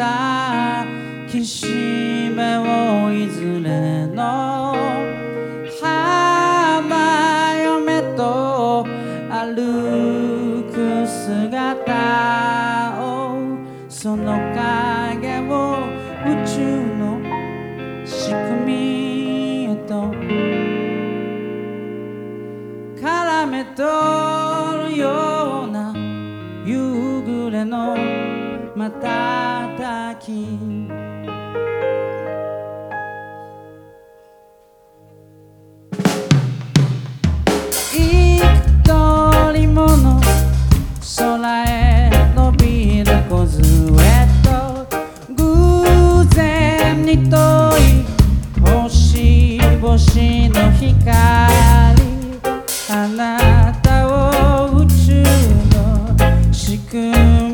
した岸辺をいずれの浜嫁と歩く姿をその影を宇宙の仕組みへと絡めとまたたき」「もの空へびる」「偶然にい星の光」「あなたを宇宙の仕組み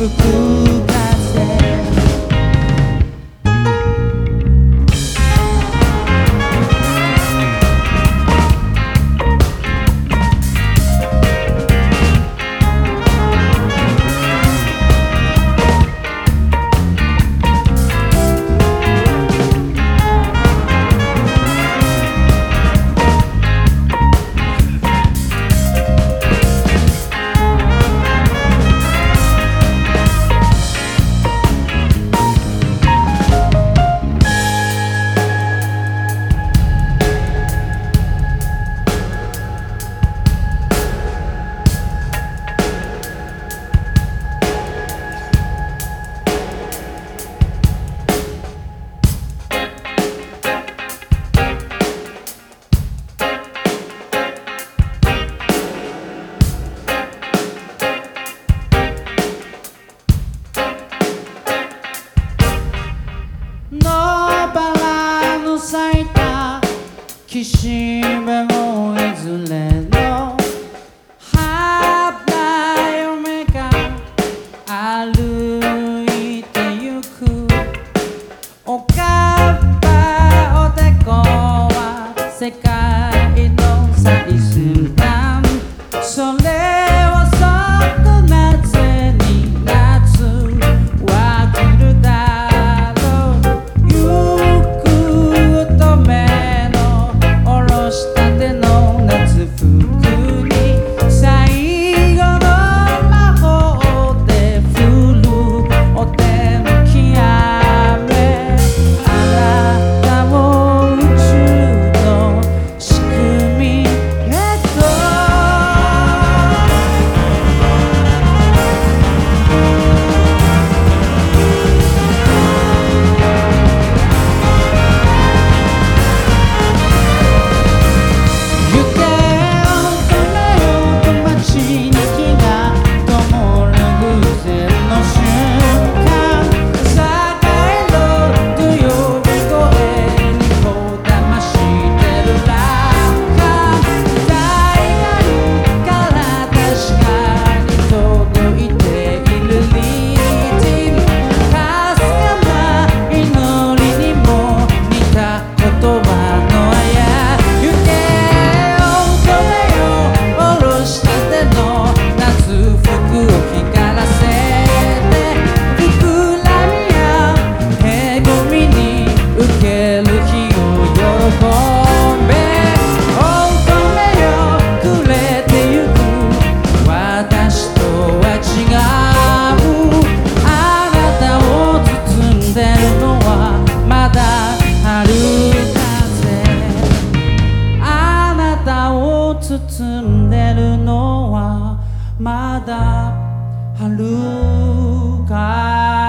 the good. 岸辺もいずれのがいてゆく。おかっぱおでこは世界るのはまだか。